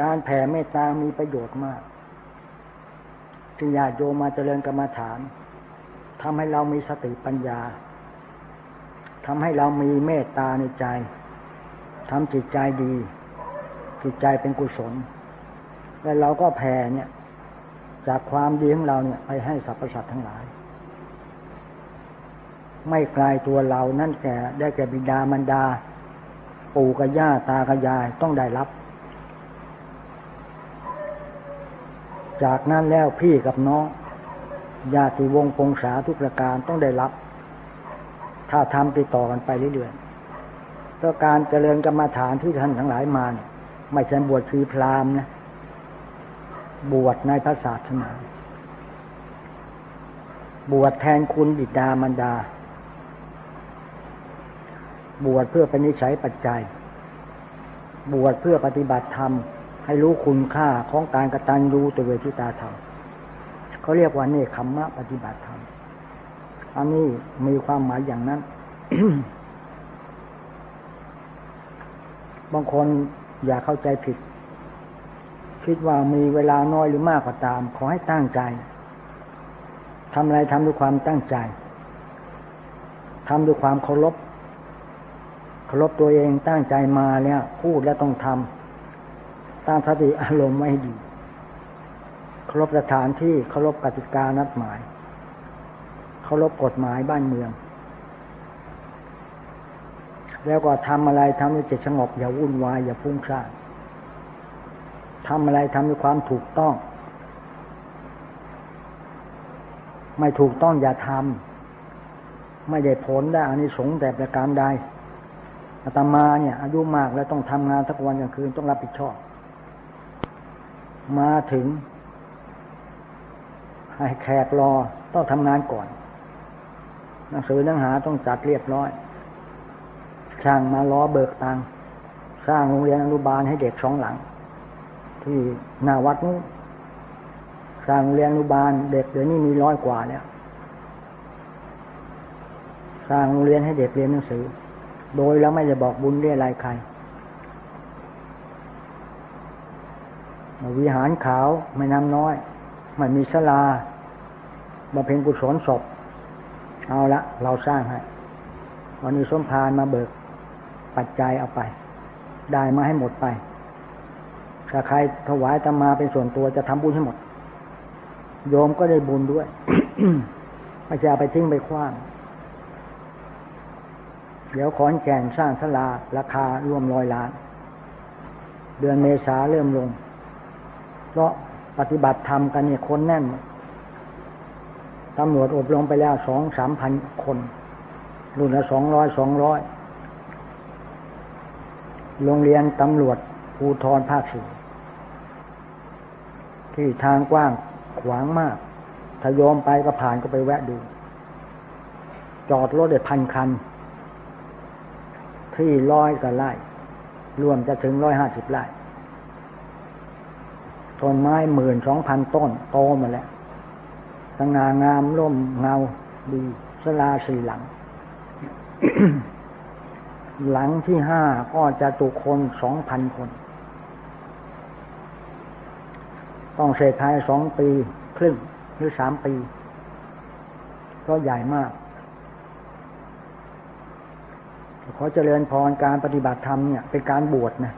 การแผ่เมตตามีประโยชน์มากจึงญาติโยมมาเจริญกรรมฐานทำให้เรามีสติปัญญาทำให้เรามีเมตตาในใจทำจิตใจดี จิตใจเป็นกุศล แล้วเราก็แผ่เนี่ย จากความดีของเราเนี่ย ไปให้สรรพสัตว์ทั้งหลาย ไม่ไกลตัวเรานั่นแก่ได้แก่บิดามารดา ปู่กับย่าตากับยายต้องได้รับ จากนั้นแล้วพี่กับน้องญาติวงปงษาทุกประการต้องได้รับ ถ้าทำติดต่อกันไปเรื่อยๆก็การเจริญกรรมาฐานที่ท่านทั้งหลายมาเนี่ยไม่ใช่บวชชีพรามนะ บวชในพระศาสนาบวชแทนคุณบิดามารดา บวชเพื่อเป็นนิสัยปัจจัย บวชเพื่อปฏิบัติธรรม ให้รู้คุณค่าของการกระตันยูตัวเวทิตาธรรมเขาเรียกว่านี่คำมะปฏิบัติธรรมอันนี้มีความหมายอย่างนั้น บางคนอย่าเข้าใจผิด คิดว่ามีเวลาน้อยหรือมากก็าตาม ขอให้ตั้งใจทำอะไรทำด้วยความตั้งใจทำด้วยความเคารพเคารพตัวเองตั้งใจมาเนี่ย พูดแล้วต้องทำ ตั้งสติอารมณ์ไม่ดีเคารพสถานที่เคารพกติกานัดหมายเคารพกฎหมายบ้านเมือง แล้วก็ทำอะไรทำด้วยจิตสงบอย่าวุ่นวายอย่าพุ่งซ่านทำอะไรทำด้วยความถูกต้อง ไม่ถูกต้องอย่าทำไม่ได้ผลได้อานิสงส์แต่ประการใดอาตมาเนี่ย อายุมากแล้วต้องทำงานทั้งวันกลางคืนต้องรับผิดชอบ มาถึง ให้แขกรอต้องทำงานก่อน หนังสือหนังหาต้องจัดเรียบร้อย ช่างมารอเบิกตังสร้างโรงเรียนอนุบาลให้เด็กสองหลัง ที่หน้าวัดนู้สร้างโรงเรียนอนุบาลเด็กเดี๋ยวนี้มีร้อยกว่าแล้วสร้างโรงเรียนให้เด็กเรียนหนังสือ โดยแล้วไม่จะบอกบุญเรียอะไรใคร วิหารขาวไม่น้ำน้อยมันมีศาลาบำเพ็ญกุศลศพ เอาละ เราสร้างให้วันนี้สมภารมาเบิก ปัจจัยเอาไป ได้มาให้หมดไปถ้าใครถวายตมาเป็นส่วนตัวจะทำบุญให้หมด โยมก็ได้บุญด้วยไม่จะไปทิ้งไปคว้าง เดี๋ยวขอนแก่นสร้างศาลาราคารวมร้อยล้าน เดือนเมษาเริ่มลง เพราะปฏิบัติธรรมกันเนี่ยคนแน่นตำรวจอบรมไปแล้วสองสามพันคน รุ่นละสองร้อยสองร้อยโรงเรียนตำรวจภูทรภาคสี่ที่ทางกว้างขวางมาก ถ้าโยมไปก็ผ่านก็ไปแวะดู จอดรถได้พันคัน ที่ร้อยกว่าไร่รวมจะถึงร้อยห้าสิบไร่ ต้นไม้หมื่นสองพันต้น โตมาแล้วสง่างามร่มเงาดีสลาสี่หลัง หลังที่ห้าก็จะจุคนสองพันคน ต้องเสร็จภายสองปีครึ่งหรือสามปี ก็ใหญ่มาก ขอเจริญพรการปฏิบัติธรรมเนี่ย เป็นการบวชนะ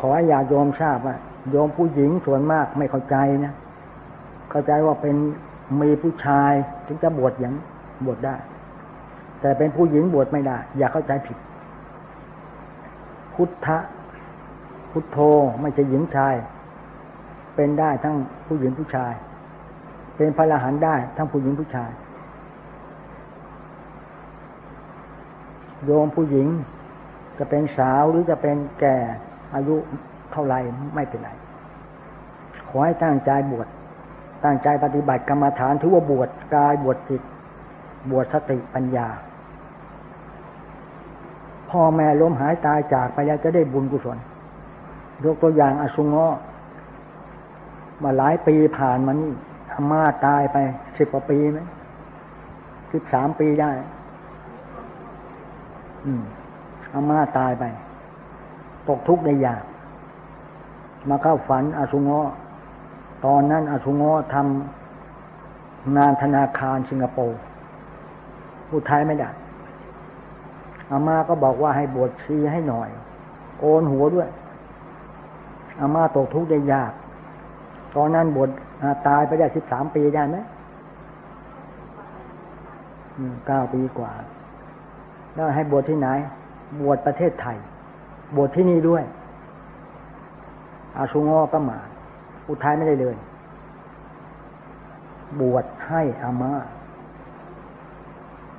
ขอให้ญาโยมทราบว่า โยมผู้หญิงส่วนมากไม่เข้าใจนะเข้าใจว่าเป็นมีผู้ชายถึงจะบวชอย่างบวชได้ แต่เป็นผู้หญิงบวชไม่ได้ อย่าเข้าใจผิด พุทธะพุทโธไม่ใช่หญิงชาย เป็นได้ทั้งผู้หญิงผู้ชาย เป็นพระอรหันต์ได้ทั้งผู้หญิงผู้ชาย โยมผู้หญิงจะเป็นสาวหรือจะเป็นแก่อายุ เท่าไรไม่เป็นไร ขอให้ตั้งใจบวช ตั้งใจปฏิบัติกรรมฐานถือว่าบวชกายบวชจิต บวชสติปัญญา พ่อแม่ล้มหายตายจากไปแล้วจะได้บุญกุศล ยกตัวอย่างอสุงอมาหลายปีผ่านมานี่อาม่าตายไปสิบกว่าปีไหมสิบสามปีได้ อืมอาม่าตายไป ตกทุกข์ในยาก มาเข้าฝันอาสุงอตอนนั้นอาสุงอทำงานธนาคารสิงคโปร์พูดไทยไม่ได้อามาก็บอกว่าให้บวชชีให้หน่อย โกนหัวด้วย อามาตกทุกข์ได้ยาก ตอนนั้นบวชตายไปได้สิบสามปีได้ไหมเก้าปีกว่า แล้วให้บวชที่ไหน บวชประเทศไทย บวชที่นี่ด้วย อาชุงอก็มา อุทัยไม่ได้เลย บวชให้อามา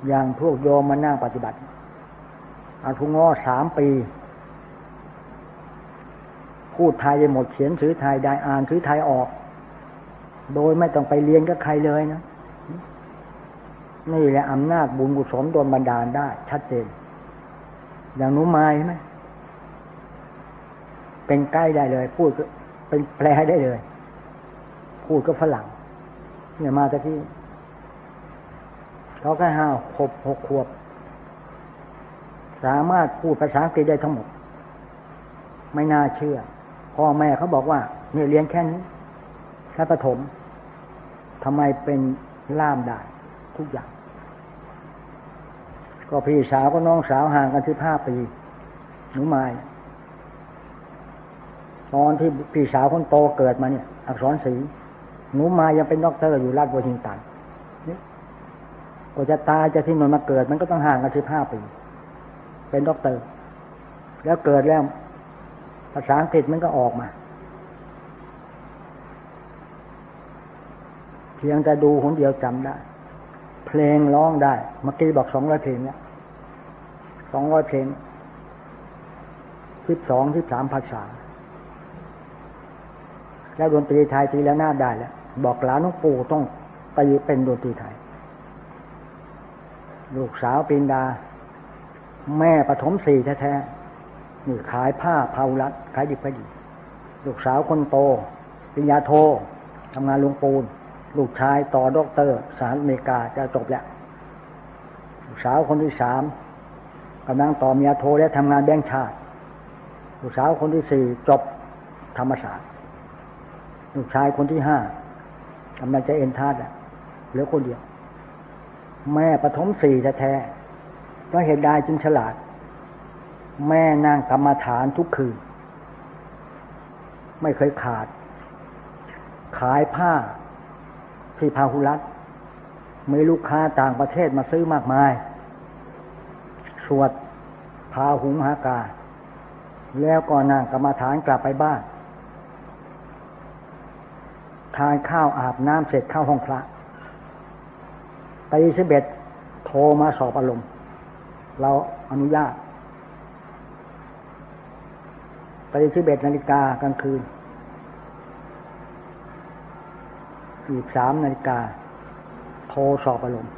อย่างพวกโยมมานั่งปฏิบัติ อาชุงอสามปี พูดไทยได้หมดเขียนซื้อไทยได้อ่านซื้อไทยออก โดยไม่ต้องไปเรียนกับใครเลยนะนี่แหละอำนาจบุญกุศลโดนบันดาลได้ ชัดเจน อย่างนุมายใช่ไหม เป็นใกล้ได้เลย พูดก็เป็นแปลได้เลย พูดก็ฝรั่งเนี่ยมาจากที่เขาแค่ห้าหกหกขวบ สามารถพูดภาษาอังกฤษได้ทั้งหมด ไม่น่าเชื่อพ่อแม่เขาบอกว่าเนี่ยเรียนแค่นี้แค่ประถมทำไมเป็นล่ามได้ทุกอย่าง ก็พี่สาวก็น้องสาวห่างกันสิบห้าปีหนูไม้ ตอนที่พี่สาวคนโตเกิดมาเนี่ย อักษรสีหนูมายังเป็นด็อกเตอร์อยู่ราชบุรีตันนี่ก็จะตายจะที่นนมาเกิด มันก็ต้องห่างกันสิบห้าปี เป็นด็อกเตอร์ แล้วเกิดแล้ว ภาษาอังกฤษมันก็ออกมา เพียงแต่ดูคนเดียวจำได้ เพลงร้องได้ เมื่อกี้บอกสองร้อยเพลงเนี่ยสองร้อยเพลงสิบสองสิบสามภาษา แล้วดนตรีไทยตีแล้วหน้าได้แล้วบอกหลานน้องปู่ต้องตีเป็นดนตรีไทย ลูกสาวปินดา แม่ปฐมสี่แท้ๆนี่ขายผ้าเผารัดขายดิบขายดี ลูกสาวคนโตปิญญาโททำงานลงปูน ลูกชายต่อด็อกเตอร์สารอเมริกาจะจบแล้ว ลูกสาวคนที่สามกำลังต่อเมียโทและทำงานแบงค์ชาติ ลูกสาวคนที่สี่จบธรรมศาสตร์ ลูกชายคนที่ห้ากำลังจะเอ็นทาดอะเหลือคนเดียว แม่ปฐมสี่แท้ๆก็เหตุใดจึงฉลาด แม่นั่งกรรมฐานทุกคืน ไม่เคยขาด ขายผ้าที่พาหุรัตมีลูกค้าต่างประเทศมาซื้อมากมาย สวดพาหุงหากา แล้วก็นั่งกรรมฐานกลับไปบ้าน ทานข้าวอาบน้ำเสร็จเข้าห้องพระตีสิบเอ็ดโทรมาสอบอารมณ์ เราอนุญาตตีสิบเอ็ดนาฬิกากลางคืนอีกสามนาฬิกาโทรสอบอารมณ์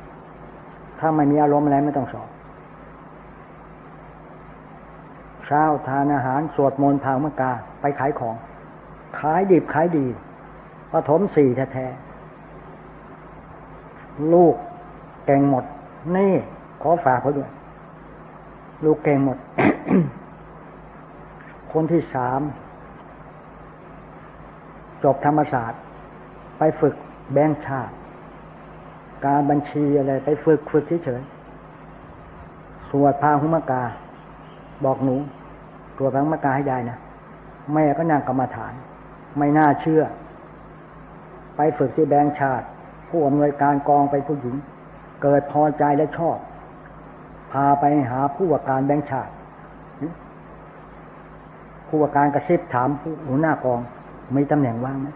ถ้าไม่มีอารมณ์อะไรไม่ต้องสอบเช้าทานอาหารสวดมนต์ทางมกา ไปขายของ ขายดิบขายดี ปฐมสี่แท้ๆลูกเก่งหมด นี่ ขอฝากเขาด้วย ลูกเก่งหมด คนที่สาม จบธรรมศาสตร์ ไปฝึกแบงค์ชาติ การบัญชีอะไร ไปฝึกฝึกเฉยๆสวดพาหุมกา บอกหนู ตัวพาหุมกาให้ได้นะแม่ก็นั่งกรรมฐาน ไม่น่าเชื่อ ไปฝึกที่แบงค์ชาติ ผู้อำนวยการกองไปผู้หญิง เกิดพอใจและชอบ พาไปหาผู้ว่าการแบงค์ชาติ ผู้ว่าการกระซิบถามผู้หัวหน้ากอง มีตำแหน่งว่างไหม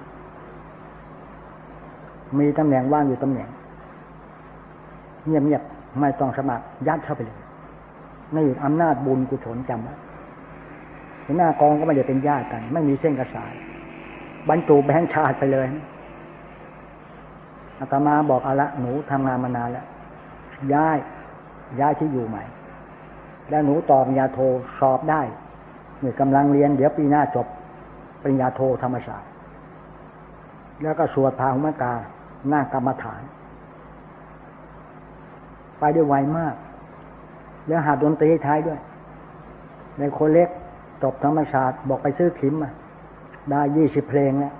มีตำแหน่งว่างอยู่ตำแหน่ง เงียบๆไม่ต้องสมัครยัดเข้าไปเลยนี่อำนาจบุญกุศลจำไว้หัวหน้ากองก็ไม่ได้เป็นญาติกัน ไม่มีเส้นกระสายบรรจุแบงค์ชาติไปเลย อาตมาบอกเอาละหนูทำงานมานานแล้วย้ายย้ายที่อยู่ใหม่ แล้วหนูตอบปริญญาโทสอบได้เนี่ยกำลังเรียน เดี๋ยวปีหน้าจบปริญญาโทธรรมศาสตร์ แล้วก็สวดพาหุมกาหน้ากรรมฐาน ไปได้ไวมาก แล้วหาดนตรีท้ายด้วย ในคนเล็กจบธรรมศาสตร์บอกไปซื้อขิมมาได้ยี่สิบเพลงแล้ว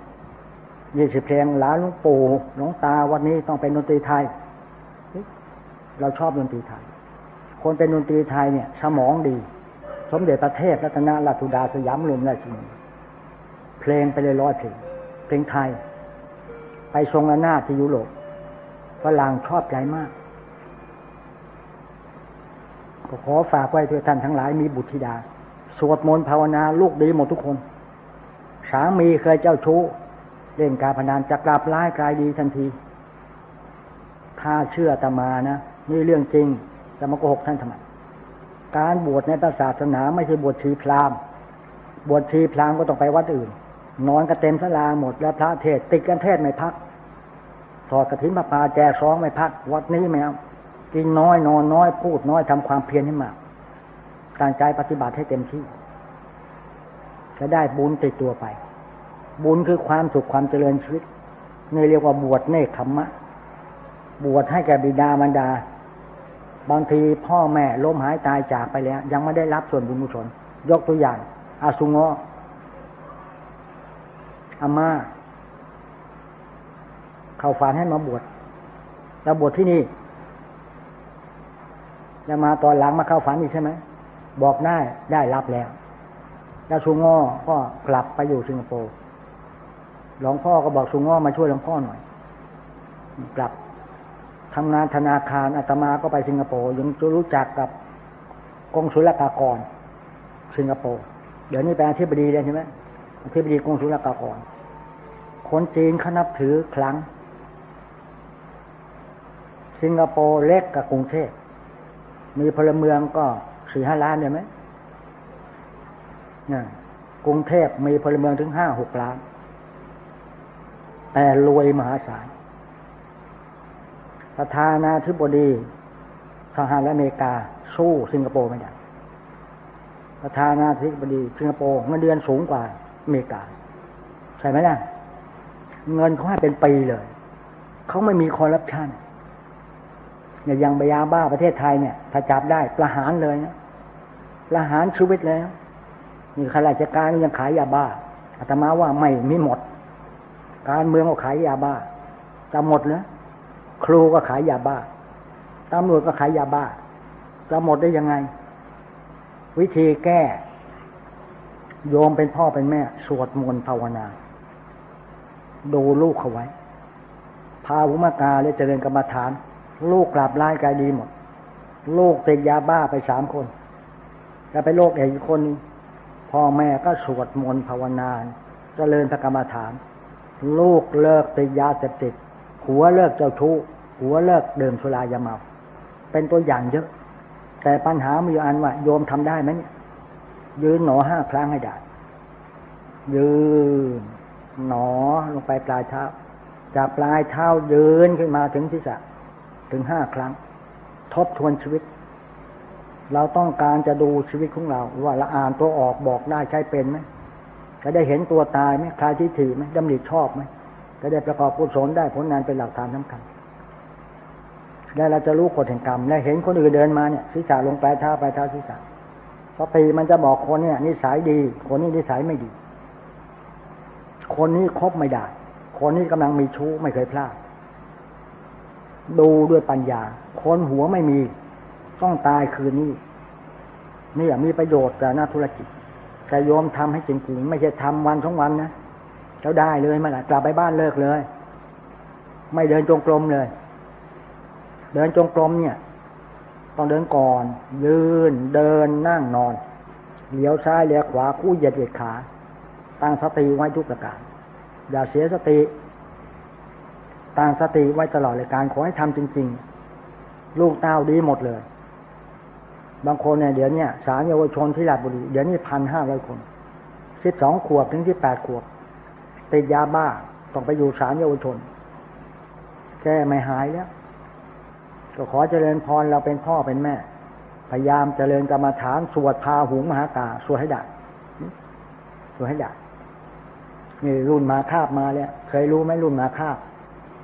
ยี่สิบเพลงหลานลวงปู่หลวงตาวันนี้ต้องเป็นดนตรีไทย เราชอบดนตรีไทย คนเป็นดนตรีไทยเนี่ย สมองดี สมเด็จพระเทพรัตนราชุดาสยามรวมราชินีเพลงไปเลยร้อยเพลงเพลงไทย ไปทรงอนาที่ยุโรปฝรั่งชอบใจมากก็ขอฝากไว้เพื่อท่านทั้งหลายมีบุตรธิดา สวดมนต์ภาวนาลูกดีหมดทุกคน สามีเคยเจ้าชู้ เล่นการพนันจะกลับร้ายกลายดีทันที ถ้าเชื่อตมานะนี่เรื่องจริงจะมาโกหกท่านทำไมการบวชในศาสนาไม่ใช่บวชชีพรามบวชชีพรามก็ต้องไปวัดอื่น นอนกันเต็มสลาหมด แล้วพระเทศติดกันเทศไม่พักถอดกระถินมาปาแจซ้องไม่พัก วัดนี้ไม่เอากินน้อยนอนน้อยพูดน้อยทำความเพียรให้มากตั้งใจปฏิบัติให้เต็มที่จะได้บุญติดตัวไป บุญคือความสุขความเจริญชีวิตนี่เรียกว่าบวชเนคขมมะ บวชให้แก่บิดามารดา บางทีพ่อแม่ล้มหายตายจากไปแล้ว ยังไม่ได้รับส่วนบุญกุศลยกตัวอย่าง อาสุงออาม่าเขาฝันให้มาบวชแล้วบวชที่นี่จะมาตอนหลังมาเข้าฝันอีกใช่ไหมบอกได้ได้รับแล้วแล้วสุงอก็กลับไปอยู่สิงคโปร์ หลวงพ่อก็บอกสุงอมาช่วยหลวงพ่อหน่อยกลับทำงานธนาคารอาตมาก็ไปสิงคโปร์ยังจะรู้จักกับกองศุลกากร สิงคโปร์เดี๋ยวนี้เป็นอธิบดีเลยใช่ไหมอธิบดีกองศุลกากร คนจีนเขานับถือครั้ง สิงคโปร์เล็กกับกรุงเทพมีพลเมืองก็สี่ห้าล้านเนี่ยไหมเนี่ยกรุงเทพมีพลเมืองถึงห้าหกล้าน แต่รวยมหาศาลประธานาธิบดีสหรัฐอเมริกา สู้สิงคโปร์ไม่ได้ประธานาธิบดีสิงคโปร์เงินเดือนสูงกว่าอเมริกา ใช่ไหมล่ะ เงินเขาให้เป็นปีเลย เขาไม่มีคอร์รัปชันเนี่ยยังบยาบ้าประเทศไทยเนี่ย ถ้าจับได้ประหารเลยนะประหารชีวิตแล้วนี่ข้าราชการยังขายยาบ้าอาตมาว่าไม่มีหมด การเมืองก็ขายยาบ้าจะหมดนะครูก็ขายยาบ้าตำรวจก็ขายยาบ้าจะหมดได้ยังไง วิธีแก้ โยมเป็นพ่อเป็นแม่ สวดมนต์ภาวนา ดูลูกเขาไว้ พาวุมากาและเจริญกรรมฐาน ลูกกลับร้ายกายดีหมด ลูกติดยาบ้าไปสามคนจะไปโรคอีกคน พ่อแม่ก็สวดมนต์ภาวนา เจริญพระกรรมฐาน ลูกเลิกติดยาเสพติดหัวเลิกเจ้าชู้หัวเลิกดื่มสุรายาเมา เป็นตัวอย่างเยอะ แต่ปัญหามีอยู่อันว่า โยมทำได้ไหมเนี่ยยืนหนอห้าครั้งให้ได้ ยืนหนอลงไปปลายเท้า จากปลายเท้ายืนขึ้นมาถึงที่สะถึงห้าครั้ง ทบทวนชีวิต เราต้องการจะดูชีวิตของเรา ว่าเราอ่านตัวออกบอกได้ใช้เป็นไหม จะได้เห็นตัวตายไหมคลายทิฏฐิไหมดำริชอบไหมจะได้ประกอบกุศลได้ผลงานเป็นหลักฐานสำคัญได้เราจะรู้กฎแห่งกรรมและเห็นคนอื่นเดินมาเนี่ยศีรษะลงปลายเท้าปลายเท้าศีรษะสติมันจะบอกคนเนี่ยนิสัยดี คนนี้นิสัยไม่ดี คนนี้คบไม่ได้ คนนี้กำลังมีชู้ไม่เคยพลาด ดูด้วยปัญญา คนหัวไม่มี ต้องตายคืนนี้นี่มีประโยชน์แต่หน้าธุรกิจ แต่โยมทำให้จริงๆ ไม่ใช่ทำวันสองวันนะเจ้าได้เลยมาละกลับไปบ้านเลิกเลย ไม่เดินจงกรมเลย เดินจงกรมเนี่ย ต้องเดินก่อน ยืนเดินนั่งนอนเลี้ยวซ้ายเลี้ยวขวาคู่เหยียดเหยียดขา ตั้งสติไว้ทุกประการอย่าเสียสติ ตั้งสติไว้ตลอดเลยการขอให้ทำจริง ๆ ลูกเต้าดีหมดเลย บางคนเนี่ยเดี๋ยวนี้สารเยาวชนที่ราชบุรีเดี๋ยวนี้พันห้าร้อยคนสิบสองขวบถึงที่แปดขวบติดยาบ้าต้องไปอยู่สารเยาวชน แก้ไม่หายแล้ว ก็ขอเจริญพรเราเป็นพ่อเป็นแม่ พยายามเจริญกรรมฐานสวดพาหุงมหากาสวดให้ได้สวดให้ได้นี่รุ่นมาคาบมาแล้วเคยรู้ไหมรุ่นมาคาบ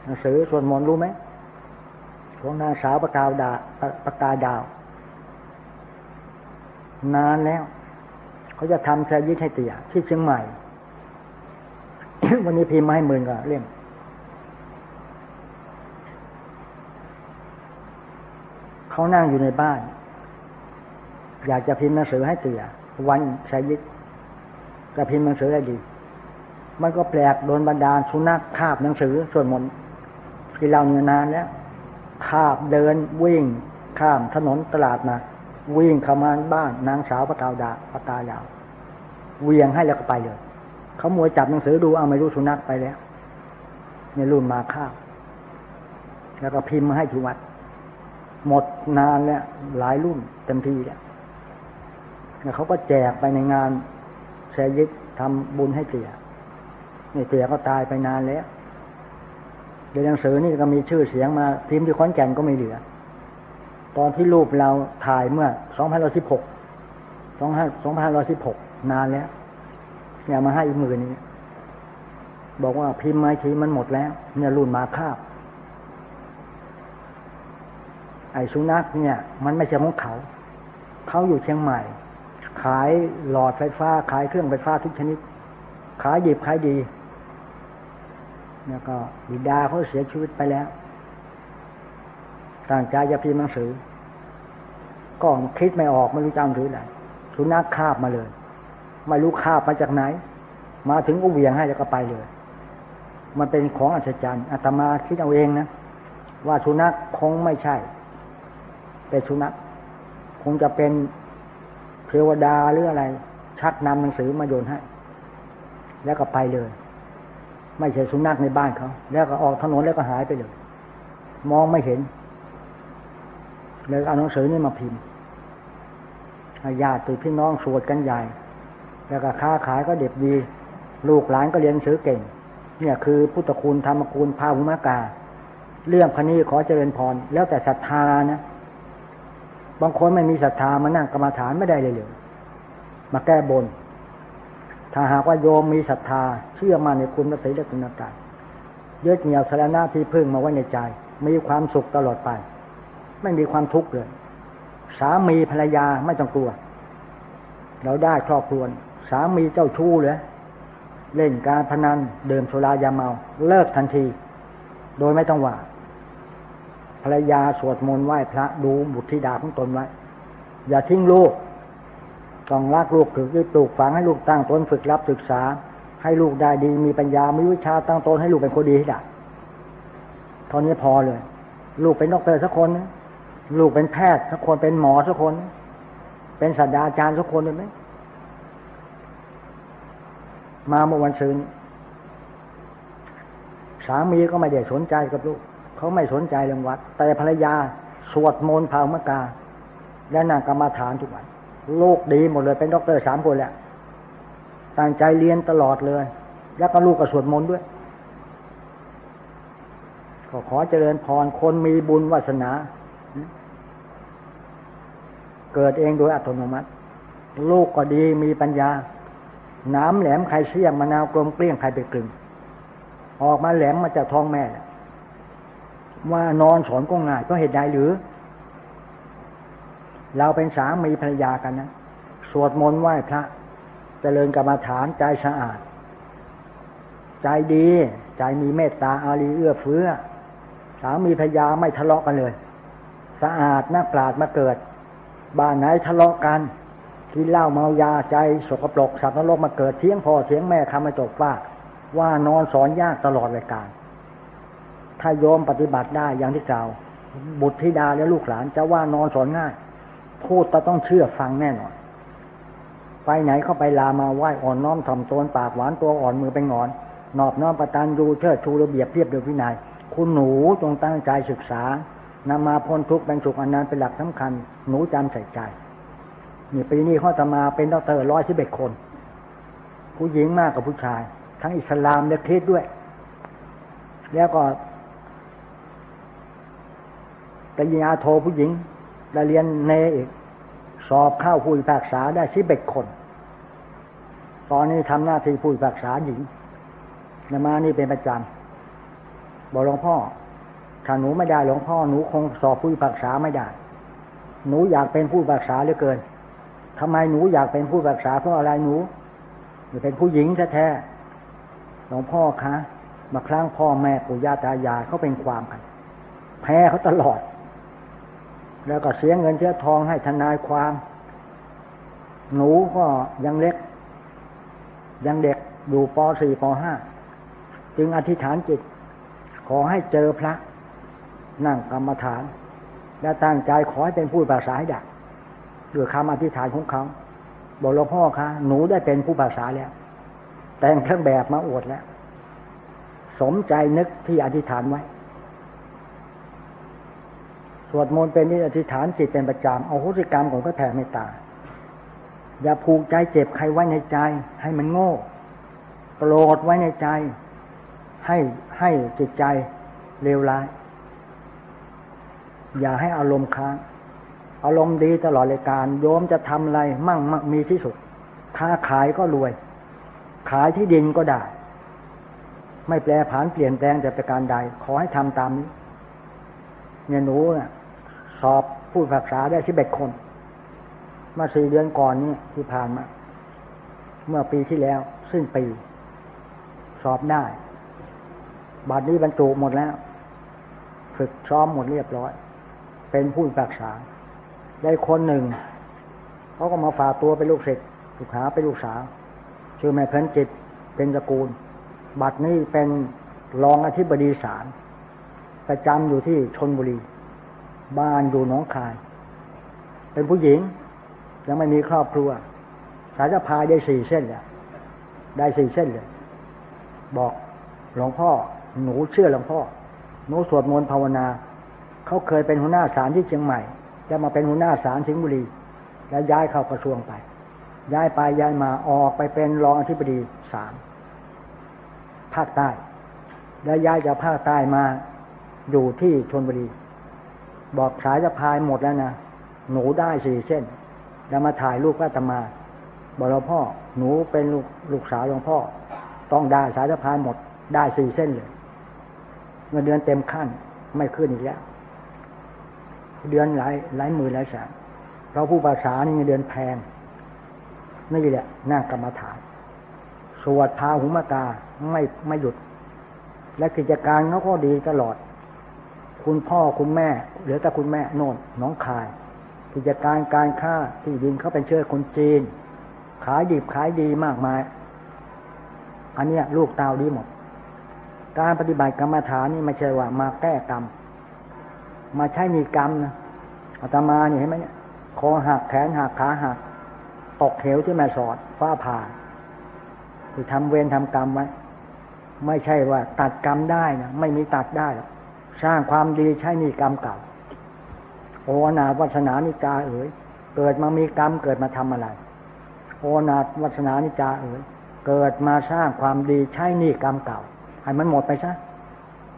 หนังสือสวดมนต์รู้ไหมของนางสาวประกาดาประกาดาว นานแล้ว เขาจะทำแซยิดให้เตี่ยที่เชียงใหม่ วันนี้พิมพ์มาให้หมื่นก็เล่มเขานั่งอยู่ในบ้าน อยากจะพิมพ์หนังสือให้เตี่ยวันชายิตจะพิมพ์หนังสือได้ดี มันก็แปลกโดนบรรดาลสุนัขคาบหนังสือส่วนมนที่เราเนื้อนานแล้วคาบเดินวิ่งข้ามถนนตลาดมา วิ่งเข้ามาบ้านนางสาวปตาดาปตายาวเวียงให้แล้วก็ไปเลยเขามวยจับหนังสือดูเอาไม่รู้สุนัขไปแล้วในรุ่นมาข้าวแล้วก็พิมพ์มาให้ที่วัด หมดนานแล้วหลายรุ่นเต็มทีแล้วแล้วเขาก็แจกไปในงานแชยิตทำบุญให้เสียนี่เสียก็ตายไปนานแล้วเดี๋ยวหนังสือนี่ก็มีชื่อเสียงมาพิมพ์ที่ขอนแก่นก็ไม่เหลือ ตอนที่รูปเราถ่ายเมื่อสองพันร้อยสิบหกสองพันสองพันร้อยสิบหกนานแล้วเนี่ยมาให้อีกมือนี้บอกว่าพิมพ์ไม้ชีมันหมดแล้ว เนี่ยรุ่นมาคาบ ไอ้สุนัขเนี่ย มันไม่ใช่ของเขา เขาอยู่เชียงใหม่ ขายหลอดไฟฟ้า ขายเครื่องไฟฟ้าทุกชนิด ขายดีขายดี แล้วก็บิดาเขาเสียชีวิตไปแล้ว ต่างใจจะพิมพ์หนังสือ ก็คิดไม่ออกไม่รู้จำหรืออะไรสุนัขคาบมาเลย ไม่รู้คาบมาจากไหน มาถึงก็เวียงให้แล้วก็ไปเลย มันเป็นของอัศจรรย์อาตมาคิดเอาเองนะว่าสุนัขคงไม่ใช่ แต่สุนัขคงจะเป็นเทวดาหรืออะไร ชักนำหนังสือมาโยนให้ แล้วก็ไปเลย ไม่ใช่สุนัขในบ้านเขา แล้วก็ออกถนนแล้วก็หายไปเลย มองไม่เห็น เลยเอาหนังสือนี่มาพิมพ์ญาติพี่น้องสวดกันใหญ่ แล้วก็ค้าขายก็เด็ดดี ลูกหลานก็เรียนหนังสือเก่ง เนี่ยคือพุทธคุณธรรมคุณพาหุมากา เรื่องพนี้ขอเจริญพร แล้วแต่ศรัทธานะ บางคนไม่มีศรัทธามานั่งกรรมฐานไม่ได้เลยเลยมาแก้บน ถ้าหากว่าโยมมีศรัทธา เชื่อมาในคุณพระศรีและคุณตายึดเหนี่ยวสารณะที่พึ่งมาไว้ในใจ มีความสุขตลอดไป ไม่มีความทุกข์เลย สามีภรรยาไม่ต้องกลัว เราได้ครอบครัวสามีเจ้าชู้เลยเล่นการพนันเดิมสุรายาเมา เลิกทันที โดยไม่ต้องว่า ภรรยาสวดมนต์ไหว้พระดูบุตรธิดาของตนไว้ อย่าทิ้งลูกต้องรักลูกคือปลูกฝังให้ลูกตั้งตนฝึกรับศึกษา ให้ลูกได้ดี มีปัญญามีวิชาตั้งตนให้ลูกเป็นคนดีให้ได้เท่านี้พอเลย ลูกเป็นด็อกเตอร์สักคนนะ ลูกเป็นแพทย์สักคนเป็นหมอสักคน เป็นศาสตราจารย์สักคนเลยไหมมาเมื่อวันซืนสามีก็ไม่ได้สนใจกับลูก เขาไม่สนใจเรื่องวัด แต่ภรรยาสวดมนต์พาหุงมหากา และนั่งกรรมฐานทุกวันลูกดีหมดเลยเป็นด็อกเตอร์สามคนแหละตั้งใจเรียนตลอดเลย แล้วก็ลูกก็สวดมนต์ด้วยขอขอเจริญพรคนมีบุญวาสนา เกิดเองโดยอัตโนมัติ ลูกก็ดีมีปัญญา น้ำแหลมใครเสี่ยงมะนาวกลมเกลี้ยงใครไปกลึง ออกมาแหลมมาจากท้องแม่ ว่านอนสอนก็ง่ายเพราะเหตุใดหรือ เราเป็นสามีภรรยากันนะ สวดมนต์ไหว้พระเจริญกรรมฐานใจสะอาด ใจดี ใจมีเมตตาอารีเอื้อเฟื้อ สามีภรรยาไม่ทะเลาะกันเลย สะอาดนักปราดมาเกิด บ้านไหนทะเลาะกันกินเหล้าเมายาใจสกปรกสัตว์นรกมาเกิดเทียงพ่อเทียงแม่คำไม่ตกว่า ว่านอนสอนยากตลอดรายการ ถ้าโยมปฏิบัติได้อย่างที่กล่าว บุตรธิดาและลูกหลานจะว่านอนสอนง่าย พูดแต่ต้องเชื่อฟังแน่นอนไปไหนเข้าไปลามาไหว้อ่อนน้อมถ่อมตนปากหวานตัวอ่อนมือเป็นงอน นอบน้อมประทานดูเชิดชูระเบียบเรียบเรียบวินัย คุณหนูจงตั้งใจศึกษา นำมาพ้นทุกข์เป็นสุขอันนั้นเป็นหลักสำคัญ หนูจำใส่ใจนี่ปีนี้เขาจะมาเป็นดอกเตอร์ร้อยสิบเอ็ดคน ผู้หญิงมากกว่าผู้ชาย ทั้งอิสลามและคริสด้วย แล้วก็ปริญญาโทผู้หญิงได้เรียนเนอีก สอบเข้าผู้พิพากษาได้สิบเอ็ดคน ตอนนี้ทำหน้าที่ผู้พิพากษาหญิงนมานี่เป็นประจำบอกหลวงพ่อ ถ้าหนูไม่ได้หลวงพ่อหนูคงสอบผู้พิพากษาไม่ได้ หนูอยากเป็นผู้พิพากษาเหลือเกินทำไมหนูอยากเป็นผู้ปรักษาเพราะอะไรหนูเป็นผู้หญิงแท้ๆหลวงพ่อคะบางครั้งพ่อแม่ปู่ย่าตายายเขาเป็นความกัน แพ้เขาตลอด แล้วก็เสียเงินเสียทองให้ทนายความ หนูก็ยังเล็ก ยังเด็กอยู่ป .4 ป .5 จึงอธิษฐานจิต ขอให้เจอพระ นั่งกรรมฐาน และตั้งใจขอให้เป็นผู้ภาษาให้ได้ด้วยคำอธิษฐานของเขาบอกหลวงพ่อคะหนูได้เป็นผู้ภาษาแล้ว แต่งเครื่องแบบมาอวดแล้ว สมใจนึกที่อธิษฐานไว้ สวดมนต์เป็นนิอธิษฐานจิตเป็นประจำเอาโหสิกรรมของก็แผ่เมตตา อย่าผูกใจเจ็บใครไว้ในใจ ให้มันโง่โกรธไว้ในใจ ให้ให้จิตใจเลวร้าย อย่าให้อารมณ์ค้าง อารมณ์ดีตลอดเลยการ โยมจะทำอะไรมั่งมั่งมีที่สุดค้าขายก็รวย ขายที่ดินก็ได้ ไม่แปลผันเปลี่ยนแปลงแต่ประการใด ขอให้ทำตามนี้เนี่ยหนูสอบผู้ศึกษาได้สิบเอ็ดคน มาสี่เดือนก่อนนี้ที่ผ่านมา เมื่อปีที่แล้วสิ้นปี สอบได้บัดนี้บรรจุหมดแล้ว ฝึกซ้อมหมดเรียบร้อย เป็นผู้ศึกษา ได้คนหนึ่งเขาก็มาฝากตัวเป็นลูกศิษย์ลูกหาเป็นลูกสาวชื่อแม่เพ็ญจิตเป็นตระกูล บัดนี้เป็นรองอธิบดีศาลประจำอยู่ที่ชนบุรี บ้านอยู่หนองคาย เป็นผู้หญิง ยังไม่มีครอบครัว สายจะพายได้สี่เส้นเลยได้สี่เส้นเลย บอกหลวงพ่อ หนูเชื่อหลวงพ่อ หนูสวดมนต์ภาวนา เขาเคยเป็นหัวหน้าศาลที่เชียงใหม่จะมาเป็นหัวหน้าศาลสิงห์บุรี แล้วย้ายเข้ากระทรวงไป ย้ายไปย้ายมาออกไปเป็นรองอธิบดีศาลภาคใต้ แล้วย้ายจากภาคใต้มาอยู่ที่ชนบุรี บอกสายจะพายหมดแล้วนะหนูได้สี่เส้น แล้วมาถ่ายรูปก็ตมา บอกหลวงพ่อ หนูเป็นลูกลูกสาวหลวงพ่อ ต้องได้สายจะพายหมดได้สี่เส้นเลยเงินเดือนเต็มขั้นไม่ขึ้นอีกแล้ว เดือนหลายหลายหมื่นหลายแสนเราผู้ภาษานี่เงินเดือนแพงนี่แหละนั่งกรรมฐาน สวดพาหุมตาไม่ไม่หยุด และกิจการเขาก็ดีตลอด คุณพ่อคุณแม่เหลือแต่คุณแม่โน่นน้องคาย กิจการการค้าที่ดินเขาเป็นเชื้อคนจีน ขายดีขายดีมากมาย อันเนี้ยลูกเตาดีหมด การปฏิบัติกรรมฐานนี่ไม่ใช่ว่ามาแก้กรรม มาใช้มีกรรมนะอาตมาเนี่ยเห็นไหมเนี่ยคอหักแขนหักขาหักตกเหวที่แม่สอดฟ้าผ่า คือทำเวรทำกรรมไว้ ไม่ใช่ว่า ตัดกรรมได้นะไม่มีตัดได้หรอกสร้างความดีใช้มีกรรมเก่าโอนาวัฒนานิจาเอ๋ยเกิดมามีกรรมเกิดมาทำอะไร โอนาวัฒนานิจาเอ๋ยเกิดมาสร้างความดีใช้นี่กรรมเก่า ให้มันหมดไปซะ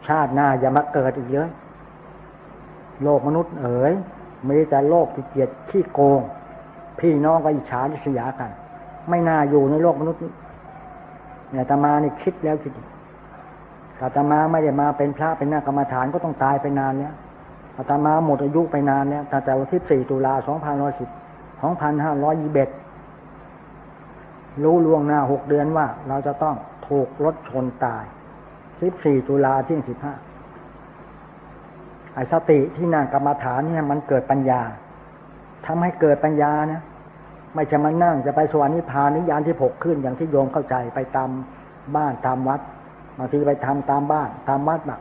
ชาติหน้าอย่ามาเกิดอีกเยอะ โลกมนุษย์เอ๋ยมีแต่โลกที่เกียจขี้โกง พี่น้องก็อิจฉาริษยากัน ไม่น่าอยู่ในโลกมนุษย์เนี่ยตมานี่คิดแล้วคิดถ้าตมาไม่ได้มาเป็นพระเป็นนักกรรมฐานก็ต้องตายไปนานแล้วอาตมาหมดอายุไปนานแล้วตั้งแต่วันที่สี่ตุลาสองพันร้อยสิบสองพันห้าร้อยยี่สิบเอ็ดรู้ล่วงหน้าหกเดือนว่าเราจะต้องถูกรถชนตายสิบสี่ตุลาที่สิบห้า ไอ้สติที่นั่งกรรมฐานเนี่ยมันเกิดปัญญาทำให้เกิดปัญญานะไม่ใช่มานั่งจะไปสวรรค์นิพพานนิยานที่ผกขึ้นอย่างที่โยมเข้าใจไปตามบ้านตามวัดบางทีไปทำตามบ้าน ตามวัดแบบ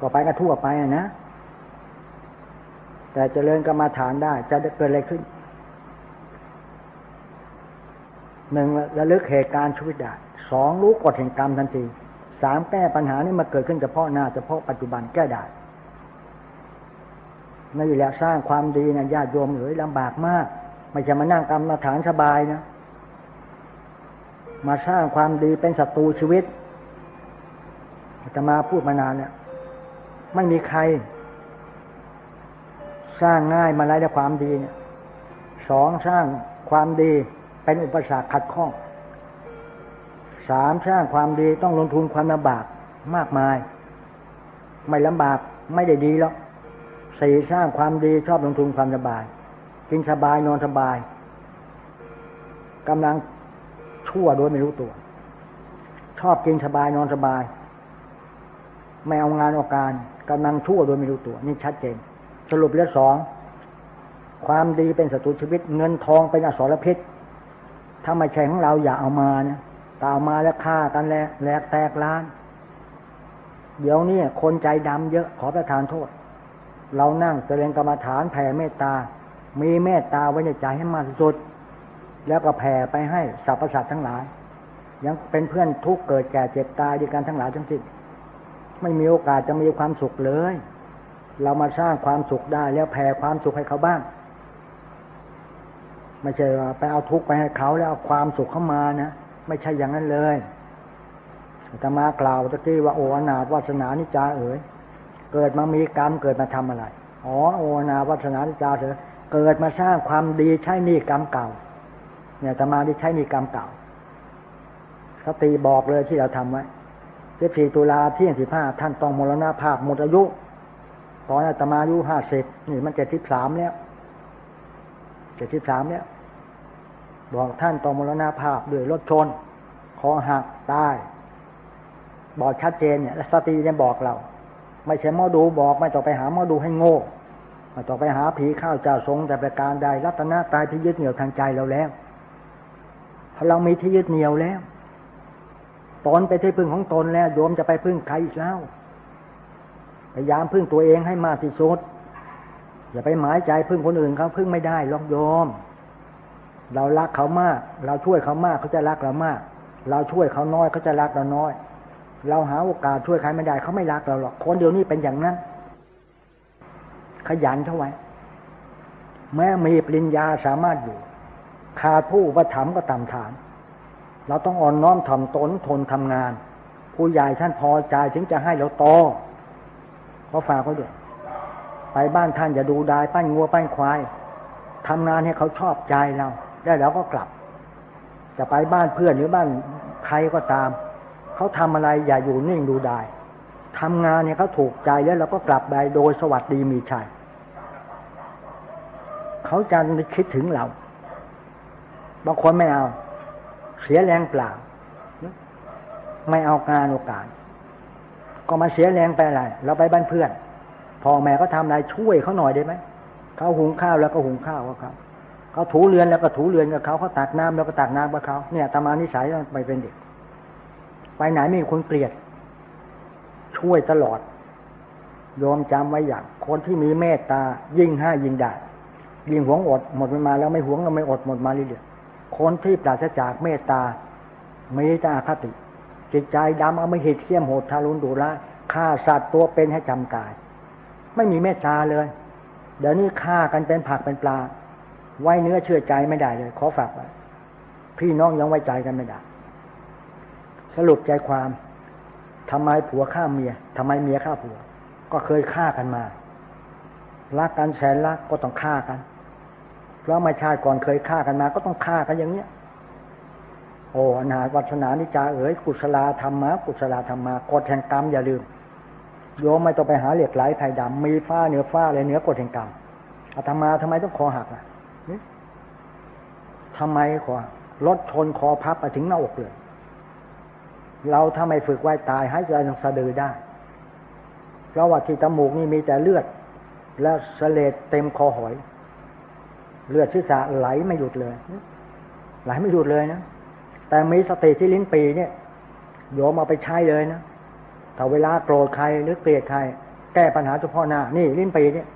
ก็ไปกันทั่วไปนะแต่เจริญกรรมาฐานได้จะเกิดอะไรขึ้นหนึ่งระลึกเหตุการณ์ชีวิตได้สองรู้กฎแห่งกรรมทันทีสามแก้ปัญหานี่มาเกิดขึ้นเฉพาะหน้าเฉพาะปัจจุบันแก้ได้ นี่แหละสร้างความดีนะญาติโยมเอ๋ยลำบากมาก ไม่ใช่มานั่งกรรมฐานสบายนะ มาสร้างความดีเป็นศัตรูชีวิตจะมาพูดมานานเนี่ยไม่มีใคร สร้างง่ายมาไล่ด้ความดีเนี่ยสองสร้างความดีเป็นอุปสรรคขัดข้องสามสร้างความดีต้องลงทุนความลำบากมากมาย ไม่ลำบากไม่ได้ดีหรอก สี่สร้างความดีชอบลงทุนความสบาย กินสบายนอนสบายกำลังชั่วโดยไม่รู้ตัว ชอบกินสบายนอนสบาย ไม่เอางานเอาการกำลังชั่วโดยไม่รู้ตัว นี่ชัดเจน สรุปเรื่องสองความดีเป็นศัตรูชีวิต เงินทองเป็นอสรพิษถ้าไม่ใช่ของเราอย่าเอามานะตามาแล้วฆ่ากันแล้วแหลกแตกล้าน เดี๋ยวนี้คนใจดำเยอะขอประทานโทษ เรานั่งเจริญกรรมฐานแผ่เมตตา มีเมตตาไว้ในใจให้มากที่สุด แล้วก็แผ่ไปให้สรรพสัตว์ทั้งหลาย ยังเป็นเพื่อนทุกเกิดแก่เจ็บตายด้วยกันทั้งหลายทั้งสิ้นไม่มีโอกาสจะมีความสุขเลย เรามาสร้างความสุขได้แล้วแผ่ความสุขให้เขาบ้างไม่ใช่ว่าไปเอาทุกข์ไปให้เขาแล้วเอาความสุขเข้ามานะไม่ใช่อย่างนั้นเลยจะมากล่าวตะกี้ว่าโออนาวัสนานิจาเอ๋ย เกิดมามีกรรมเกิดมาทำอะไร อ๋อโอนาวัสนานิจาเถอะเกิดมาสร้างความดีใช้นี่กรรมเก่า เนี่ยจะมาที่ใช้นี่กรรมเก่าสติบอกเลยที่เราทำไว้สิบสี่ตุลาเที่ยงสิบห้าท่านต้องมรณภาพหมดอายุตอนอาตมาอายุห้าสิบนี่มันเจ็ดสิบสามแล้วเจ็ดสิบสามแล้วบอกท่านต้องมรณภาพด้วยรถชนคอหักตายบอกชัดเจนเนี่ยและสติเนี่ยบอกเรา ไม่ใช่หมอดูบอกไม่ต้องไปหาหมอดูให้โง่ไม่ต้องไปหาผีข้าวเจ้าทรงแต่ประการใดรัตนาตายที่ยึดเหนี่ยวทางใจเราแล้วพเรามีที่ยึดเหนี่ยวแล้วตนไปที่พึ่งของตนแล้วโยมจะไปพึ่งใครอีกแล้วพยายามพึ่งตัวเองให้มากที่สุดอย่าไปหมายใจพึ่งคนอื่นเขาพึ่งไม่ได้ลอกโยม เรารักเขามาก เราช่วยเขามากเขาจะรักเรามาก เราช่วยเขาน้อยเขาจะรักเราน้อย เราหาโอกาสช่วยใครไม่ได้เขาไม่รักเราหรอกคนเดียวนี้เป็นอย่างนั้น ขยันเท่าไว้ แม้มีปริญญาสามารถอยู่ ขาดผู้อุปถัมก็ต่ำฐาน เราต้องอ่อนน้อมถ่อมตนทนทำงาน ผู้ใหญ่ท่านพอใจถึงจะให้เราโตเขาฝากเขาด้วยไปบ้านท่านอย่าดูดายปั้นงัวปั้นควายทำงานให้เขาชอบใจเรา ได้แล้วก็กลับ จะไปบ้านเพื่อนหรือบ้านใครก็ตาม เขาทำอะไรอย่าอยู่นิ่งดูไดายทำงานเนี่ยเขาถูกใจแล้วเราก็กลับไปโดยสวัสดีมีชัยเขาจะคิดถึงเรา บางคนไม่เอา เสียแรงเปล่า ไม่เอาการโอกาส ก็มาเสียแรงไปอะไรเราไปบ้านเพื่อนพ่อแม่ก็ทำอะไรช่วยเขาหน่อยได้ไหมเขาหุงข้าวแล้วก็หุงข้าวกับเขาเขาถูเรือนแล้วก็ถูเรือนกับเขาเขาตักน้ำแล้วก็ตักน้ำกับเขาเนี่ยตามานิสัยไปเป็นเด็ก ไปไหนไม่มีคนเกลียด ช่วยตลอดยอมจำไว้อย่าง คนที่มีเมตตา ยิ่งห้ายิ่งได้ยิ่งหวงอดหมดมาแล้วไม่หวงก็ไม่อดหมดมาเรื่อยๆคนที่ปราศจากเมตตาไม่ได้อาคติ จิตใจดำเอาไม่เหิตเสี้ยมโหดทารุณดุร้ายฆ่าสัตว์ตัวเป็นให้จำกาย ไม่มีเมตตาเลย เดี๋ยวนี้ฆ่ากันเป็นผักเป็นปลา ไว้เนื้อเชื่อใจไม่ได้เลย ขอฝากไว้พี่น้องยังไว้ใจกันไม่ได้ สรุปใจความทำไมผัวฆ่าเมียทำไมเมียฆ่าผัว ก็เคยฆ่ากันมารักกันแสนรักก็ต้องฆ่ากัน เพราะมาชาติก่อนเคยฆ่ากันมา ก็ต้องฆ่ากันอย่างเนี้ยโอ้อนาวัฒนานิจาเอ๋ยกุศลาธรรมะกุศลาธรรมะกฎแห่งกรรมอย่าลืมโยมไม่ต้องไปหาเหล็กไหลไผ่ดำมีฟ้าเหนือฟ้าอะไรเหนือกฎแห่งกรรมอาตมาทำไมต้องคอหักอะทำไมขอรถชนคอพับไปถึงหน้าอกเลย เราถ้าไม่ฝึกไว้ตายให้ใจต้องสะดือได้ เพราะว่าที่ตมูกนี่มีแต่เลือด และเสลดเต็มคอหอย เลือดศีรษะไหลไม่หยุดเลย ไหลไม่หยุดเลยนะ แต่มีสติที่ลิ้นปีเนี่ยโยมเอาไปใช้เลยนะถ้าเวลาโกรธใครหรือเกลียดใคร แก้ปัญหาเฉพาะหน้า นี่ลิ้นปีเนี่ย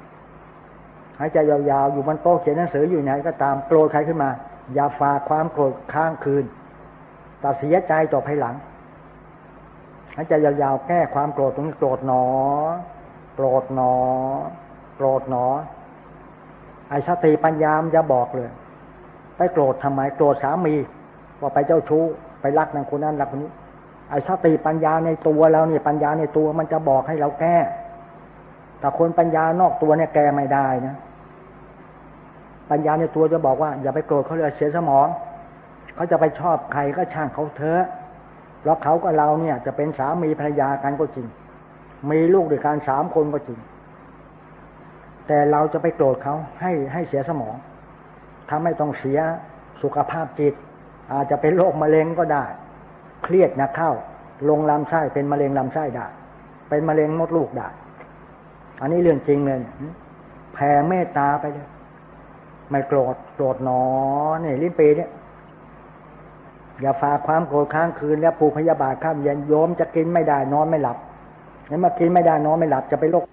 หายใจยาวๆ อยู่บนโต๊ะเขียนหนังสืออยู่ไหนก็ตามโกรธใครขึ้นมา อย่าฝากความโกรธค้างคืนแต่เสียใจต่อภายหลัง หายใจยาวๆ แก้ความโกรธตรงโกรธหนอ โกรธหนอ โกรธหนอ ไอ้สติปัญญามจะบอกเลย ไปโกรธทำไม โกรธสามีว่าไปเจ้าชู้ ไปรักนางคนนั้นรักคนนี้ ไอ้สติปัญญาในตัวเราเนี่ยปัญญาในตัวมันจะบอกให้เราแก้แต่คนปัญญานอกตัวเนี่ยแก้ไม่ได้นะ ปัญญาในตัวจะบอกว่า อย่าไปโกรธเขาเลยเสียสมอง เขาจะไปชอบใครก็ช่างเขาเถอะ เพราะเขากับเราเนี่ย จะเป็นสามีภรรยากันก็จริง มีลูกด้วยกันสามคนก็จริง แต่เราจะไปโกรธเขาให้ให้เสียสมองทำให้ต้องเสียสุขภาพจิต อาจจะเป็นโรคมะเร็งก็ได้ เครียดนะเข้า ลงลำไส้เป็นมะเร็งลำไส้ได้ เป็นมะเร็งมดลูกได้ อันนี้เรื่องจริงเลยแผ่เมตตาไปเลยไม่โกรธโกรธหนอเนี่ยลิ้นปีเนี่ย อย่าฝากความโกรธค้างคืน แล้วผูกพยาบาทข้ามยันโยมจะกินไม่ได้นอนไม่หลับเนี่ยมากินไม่ได้นอนไม่หลับจะไปโรค